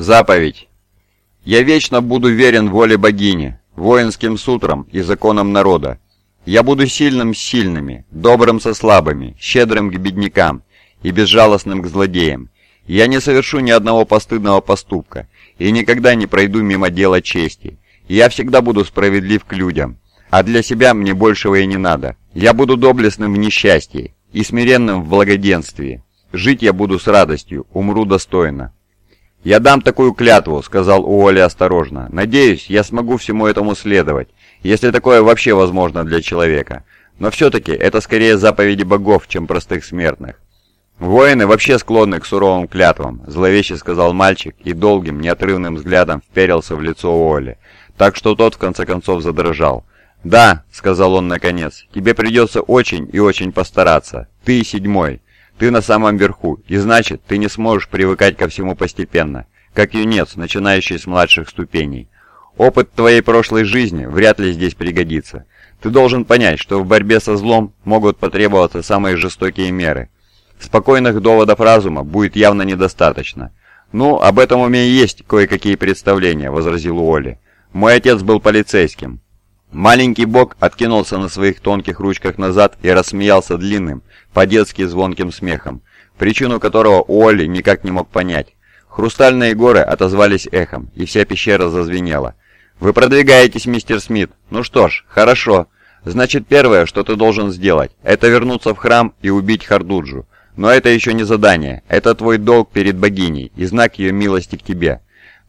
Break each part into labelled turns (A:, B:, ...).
A: Заповедь. Я вечно буду верен воле богини, воинским сутрам и законам народа. Я буду сильным с сильными, добрым со слабыми, щедрым к беднякам и безжалостным к злодеям. Я не совершу ни одного постыдного поступка и никогда не пройду мимо дела чести. Я всегда буду справедлив к людям, а для себя мне большего и не надо. Я буду доблестным в несчастье и смиренным в благоденствии. Жить я буду с радостью, умру достойно. «Я дам такую клятву», — сказал Уолли осторожно. «Надеюсь, я смогу всему этому следовать, если такое вообще возможно для человека. Но все-таки это скорее заповеди богов, чем простых смертных». «Воины вообще склонны к суровым клятвам», — зловеще сказал мальчик и долгим, неотрывным взглядом вперился в лицо Уолли, так что тот в конце концов задрожал. «Да», — сказал он наконец, — «тебе придется очень и очень постараться. Ты седьмой. Ты на самом верху, и значит, ты не сможешь привыкать ко всему постепенно, как юнец, начинающий с младших ступеней. Опыт твоей прошлой жизни вряд ли здесь пригодится. Ты должен понять, что в борьбе со злом могут потребоваться самые жестокие меры. Спокойных доводов разума будет явно недостаточно. «Ну, об этом у меня есть кое-какие представления», — возразил Уолли. «Мой отец был полицейским. Маленький бог откинулся на своих тонких ручках назад и рассмеялся длинным, по-детски звонким смехом, причину которого Уолли никак не мог понять. Хрустальные горы отозвались эхом, и вся пещера зазвенела. «Вы продвигаетесь, мистер Смит. Ну что ж, хорошо. Значит, первое, что ты должен сделать, это вернуться в храм и убить Хардуджу. Но это еще не задание. Это твой долг перед богиней и знак ее милости к тебе.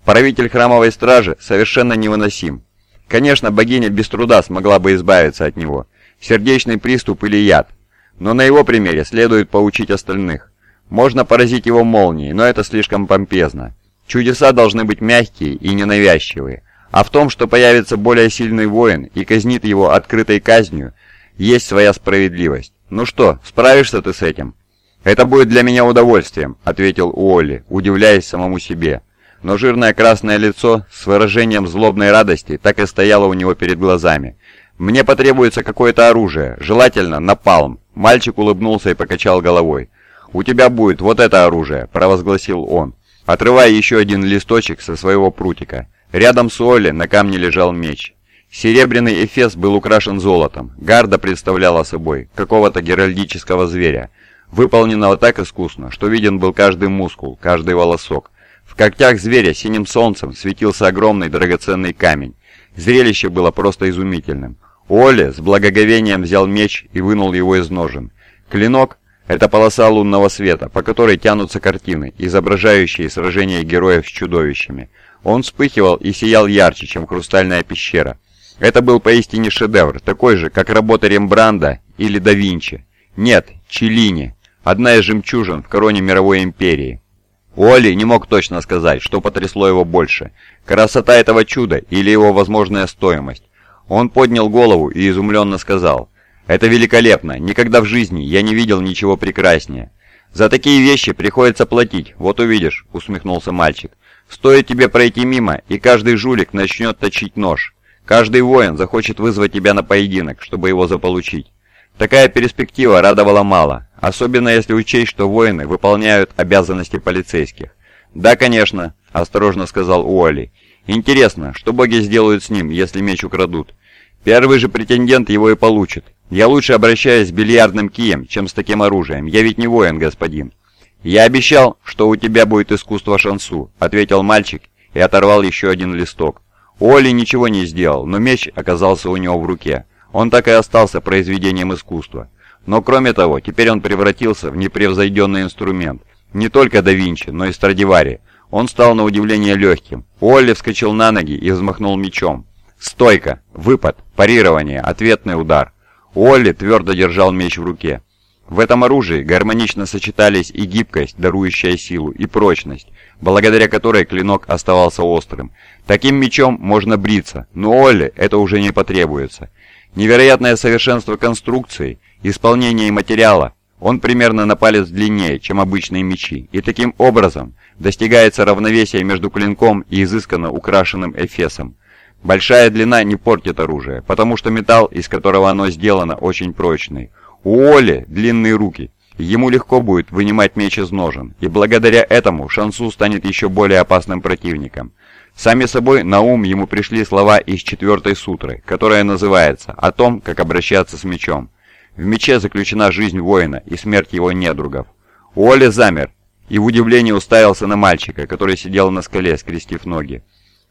A: Правитель храмовой стражи совершенно невыносим. Конечно, богиня без труда смогла бы избавиться от него. Сердечный приступ или яд. Но на его примере следует поучить остальных. Можно поразить его молнией, но это слишком помпезно. Чудеса должны быть мягкие и ненавязчивые. А в том, что появится более сильный воин и казнит его открытой казнью, есть своя справедливость. Ну что, справишься ты с этим? «Это будет для меня удовольствием», — ответил Уолли, удивляясь самому себе но жирное красное лицо с выражением злобной радости так и стояло у него перед глазами. «Мне потребуется какое-то оружие, желательно напалм». Мальчик улыбнулся и покачал головой. «У тебя будет вот это оружие», — провозгласил он, отрывая еще один листочек со своего прутика. Рядом с Олли на камне лежал меч. Серебряный эфес был украшен золотом. Гарда представляла собой какого-то геральдического зверя, выполненного так искусно, что виден был каждый мускул, каждый волосок. Когтях зверя синим солнцем светился огромный драгоценный камень. Зрелище было просто изумительным. Оли с благоговением взял меч и вынул его из ножен. Клинок — это полоса лунного света, по которой тянутся картины, изображающие сражения героев с чудовищами. Он вспыхивал и сиял ярче, чем хрустальная пещера. Это был поистине шедевр, такой же, как работа Рембранда или да Винчи. Нет, Челлини, одна из жемчужин в короне мировой империи. Уолли не мог точно сказать, что потрясло его больше – красота этого чуда или его возможная стоимость. Он поднял голову и изумленно сказал, «Это великолепно, никогда в жизни я не видел ничего прекраснее». «За такие вещи приходится платить, вот увидишь», — усмехнулся мальчик. «Стоит тебе пройти мимо, и каждый жулик начнет точить нож. Каждый воин захочет вызвать тебя на поединок, чтобы его заполучить. Такая перспектива радовала мало, особенно если учесть, что воины выполняют обязанности полицейских. «Да, конечно», – осторожно сказал Уолли. «Интересно, что боги сделают с ним, если меч украдут? Первый же претендент его и получит. Я лучше обращаюсь с бильярдным кием, чем с таким оружием. Я ведь не воин, господин». «Я обещал, что у тебя будет искусство шансу», — ответил мальчик и оторвал еще один листок. Уолли ничего не сделал, но меч оказался у него в руке. Он так и остался произведением искусства. Но кроме того, теперь он превратился в непревзойденный инструмент. Не только да Винчи, но и Страдивари. Он стал на удивление легким. Уолли вскочил на ноги и взмахнул мечом. Стойка, выпад, парирование, ответный удар. Уолли твердо держал меч в руке. В этом оружии гармонично сочетались и гибкость, дарующая силу, и прочность, благодаря которой клинок оставался острым. Таким мечом можно бриться, но Олли это уже не потребуется. Невероятное совершенство конструкции, исполнения и материала. Он примерно на палец длиннее, чем обычные мечи, и таким образом достигается равновесие между клинком и изысканно украшенным эфесом. Большая длина не портит оружие, потому что металл, из которого оно сделано, очень прочный. У Оли длинные руки, ему легко будет вынимать меч из ножен, и благодаря этому Шансу станет еще более опасным противником. Сами собой на ум ему пришли слова из четвертой сутры, которая называется «О том, как обращаться с мечом». В мече заключена жизнь воина и смерть его недругов. Уолли замер и в удивлении уставился на мальчика, который сидел на скале, скрестив ноги.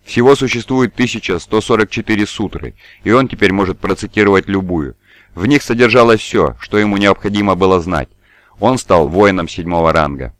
A: Всего существует 1144 сутры, и он теперь может процитировать любую. В них содержалось все, что ему необходимо было знать. Он стал воином седьмого ранга.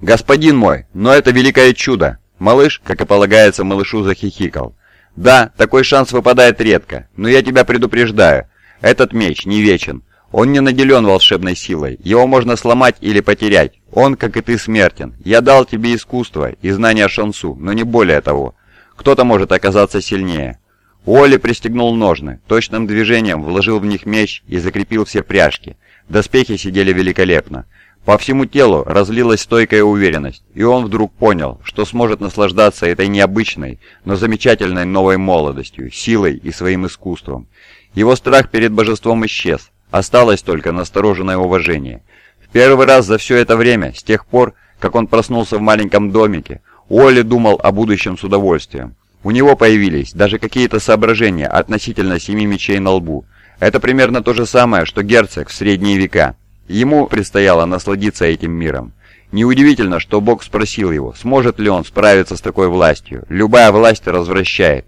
A: «Господин мой, но это великое чудо!» Малыш, как и полагается, малышу захихикал. «Да, такой шанс выпадает редко, но я тебя предупреждаю. Этот меч не вечен. Он не наделен волшебной силой. Его можно сломать или потерять. Он, как и ты, смертен. Я дал тебе искусство и знания шансу, но не более того. Кто-то может оказаться сильнее. Уолли пристегнул ножны, точным движением вложил в них меч и закрепил все пряжки. Доспехи сидели великолепно. По всему телу разлилась стойкая уверенность, и он вдруг понял, что сможет наслаждаться этой необычной, но замечательной новой молодостью, силой и своим искусством. Его страх перед божеством исчез, осталось только настороженное уважение. В первый раз за все это время, с тех пор, как он проснулся в маленьком домике, Уолли думал о будущем с удовольствием. У него появились даже какие-то соображения относительно семи мечей на лбу. Это примерно то же самое, что герцог в средние века. Ему предстояло насладиться этим миром. Неудивительно, что Бог спросил его, сможет ли он справиться с такой властью. Любая власть развращает.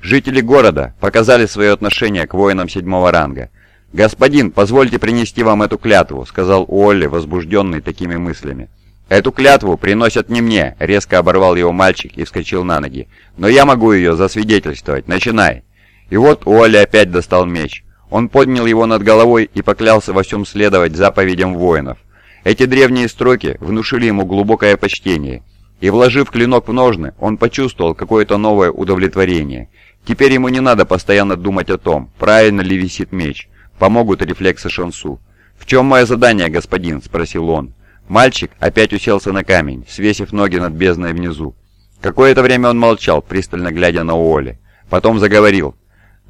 A: Жители города показали свое отношение к воинам седьмого ранга. «Господин, позвольте принести вам эту клятву», — сказал Уолли, возбужденный такими мыслями. «Эту клятву приносят не мне», — резко оборвал его мальчик и вскочил на ноги. «Но я могу ее засвидетельствовать. Начинай». И вот Уолли опять достал меч. Он поднял его над головой и поклялся во всем следовать заповедям воинов. Эти древние строки внушили ему глубокое почтение, и вложив клинок в ножны, он почувствовал какое-то новое удовлетворение. Теперь ему не надо постоянно думать о том, правильно ли висит меч. Помогут рефлексы Шансу. «В чем мое задание, господин?» – спросил он. Мальчик опять уселся на камень, свесив ноги над бездной внизу. Какое-то время он молчал, пристально глядя на Уолли. Потом заговорил.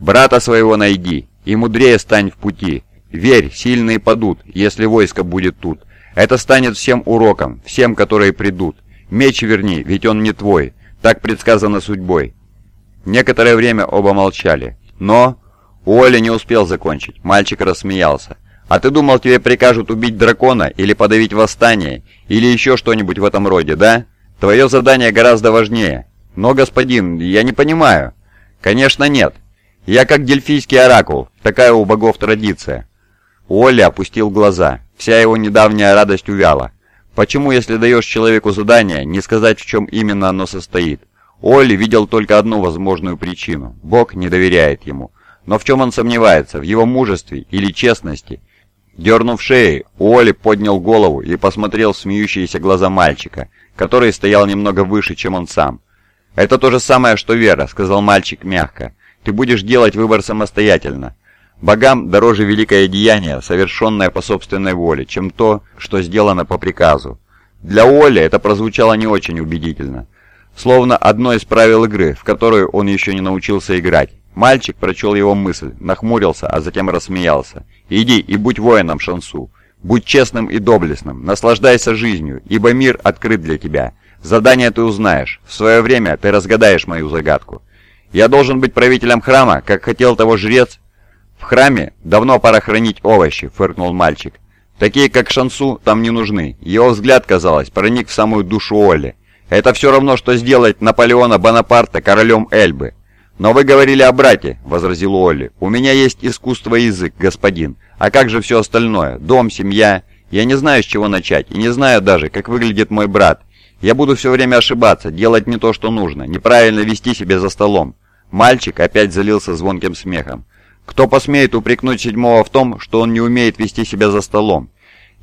A: «Брата своего найди, и мудрее стань в пути. Верь, сильные падут, если войско будет тут. Это станет всем уроком, всем, которые придут. Меч верни, ведь он не твой. Так предсказано судьбой». Некоторое время оба молчали. Но... Уолли не успел закончить. Мальчик рассмеялся. А ты думал, тебе прикажут убить дракона или подавить восстание, или еще что-нибудь в этом роде, да? Твое задание гораздо важнее. Но, господин, я не понимаю. Конечно, нет. Я как дельфийский оракул, такая у богов традиция. Уолли опустил глаза. Вся его недавняя радость увяла. Почему, если даешь человеку задание, не сказать, в чем именно оно состоит? Олли видел только одну возможную причину. Бог не доверяет ему. Но в чем он сомневается? В его мужестве или честности? Дернув шеей, Уолли поднял голову и посмотрел в смеющиеся глаза мальчика, который стоял немного выше, чем он сам. «Это то же самое, что вера», — сказал мальчик мягко. «Ты будешь делать выбор самостоятельно. Богам дороже великое деяние, совершенное по собственной воле, чем то, что сделано по приказу». Для Уолли это прозвучало не очень убедительно. Словно одно из правил игры, в которую он еще не научился играть. Мальчик прочел его мысль, нахмурился, а затем рассмеялся. «Иди и будь воином, Шансу. Будь честным и доблестным, наслаждайся жизнью, ибо мир открыт для тебя. Задание ты узнаешь. В свое время ты разгадаешь мою загадку. Я должен быть правителем храма, как хотел того жрец?» «В храме давно пора хранить овощи», — фыркнул мальчик. «Такие, как Шансу, там не нужны». Его взгляд, казалось, проник в самую душу Оли. «Это все равно, что сделать Наполеона Бонапарта королем Эльбы». «Но вы говорили о брате», — возразил Олли. «У меня есть искусство и язык, господин. А как же все остальное? Дом, семья? Я не знаю, с чего начать, и не знаю даже, как выглядит мой брат. Я буду все время ошибаться, делать не то, что нужно, неправильно вести себя за столом». Мальчик опять залился звонким смехом. «Кто посмеет упрекнуть седьмого в том, что он не умеет вести себя за столом?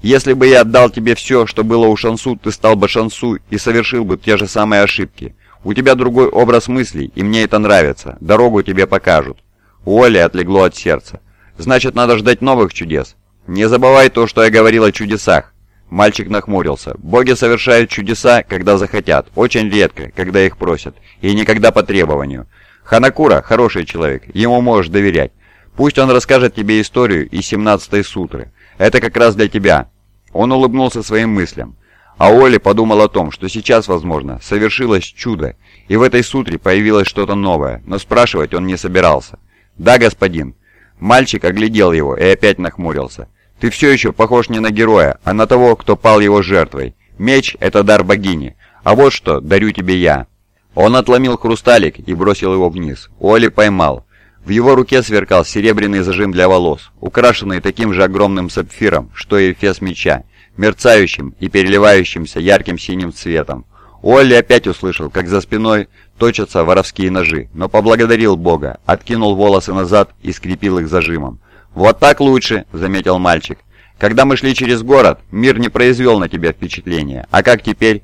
A: Если бы я отдал тебе все, что было у Шансу, ты стал бы Шансу и совершил бы те же самые ошибки». У тебя другой образ мыслей, и мне это нравится. Дорогу тебе покажут». У Оли отлегло от сердца. «Значит, надо ждать новых чудес. Не забывай то, что я говорил о чудесах». Мальчик нахмурился. «Боги совершают чудеса, когда захотят, очень редко, когда их просят, и никогда по требованию. Ханакура – хороший человек, ему можешь доверять. Пусть он расскажет тебе историю из 17-й сутры. Это как раз для тебя. Он улыбнулся своим мыслям. А Оли подумал о том, что сейчас, возможно, совершилось чудо, и в этой сутре появилось что-то новое, но спрашивать он не собирался. «Да, господин». Мальчик оглядел его и опять нахмурился. «Ты все еще похож не на героя, а на того, кто пал его жертвой. Меч — это дар богини, а вот что дарю тебе я». Он отломил хрусталик и бросил его вниз. Оли поймал. В его руке сверкал серебряный зажим для волос, украшенный таким же огромным сапфиром, что и эфес меча, мерцающим и переливающимся ярким синим цветом. Уолли опять услышал, как за спиной точатся воровские ножи, но поблагодарил Бога, откинул волосы назад и скрепил их зажимом. «Вот так лучше», — заметил мальчик. «Когда мы шли через город, мир не произвел на тебя впечатления. А как теперь?»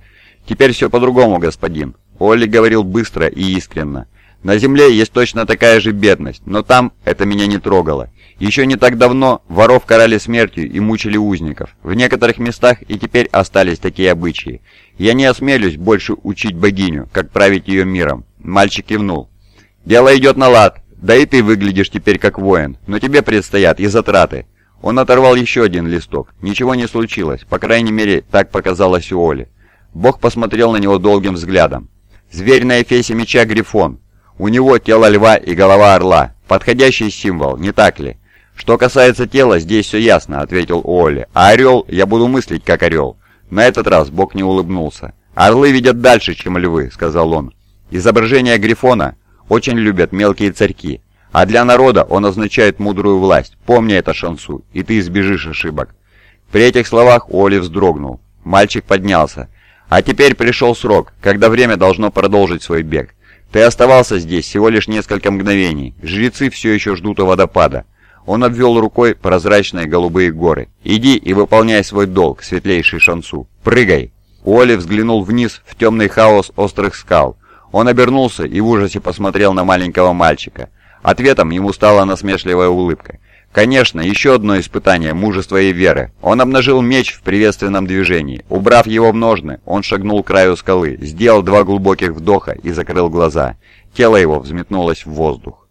A: «Теперь все по-другому, господин». Олли говорил быстро и искренно. На земле есть точно такая же бедность, но там это меня не трогало. Еще не так давно воров карали смертью и мучили узников. В некоторых местах и теперь остались такие обычаи. Я не осмелюсь больше учить богиню, как править ее миром. Мальчик кивнул. Дело идет на лад. Да и ты выглядишь теперь как воин, но тебе предстоят и затраты. Он оторвал еще один листок. Ничего не случилось, по крайней мере, так показалось у Оли. Бог посмотрел на него долгим взглядом. Зверь на эфесе меча Грифон. У него тело льва и голова орла. Подходящий символ, не так ли? Что касается тела, здесь все ясно, ответил Уолли. А орел, я буду мыслить как орел. На этот раз Бог не улыбнулся. «Орлы видят дальше, чем львы», — сказал он. «Изображение Грифона очень любят мелкие царьки, а для народа он означает мудрую власть. Помни это, Шансу, и ты избежишь ошибок». При этих словах Оли вздрогнул. Мальчик поднялся. «А теперь пришел срок, когда время должно продолжить свой бег. Ты оставался здесь всего лишь несколько мгновений. Жрецы все еще ждут у водопада. Он обвел рукой прозрачные голубые горы. «Иди и выполняй свой долг, светлейший Шансу. Прыгай!» Уолли взглянул вниз в темный хаос острых скал. Он обернулся и в ужасе посмотрел на маленького мальчика. Ответом ему стала насмешливая улыбка. Конечно, еще одно испытание мужества и веры. Он обнажил меч в приветственном движении. Убрав его в ножны, он шагнул к краю скалы, сделал два глубоких вдоха и закрыл глаза. Тело его взметнулось в воздух.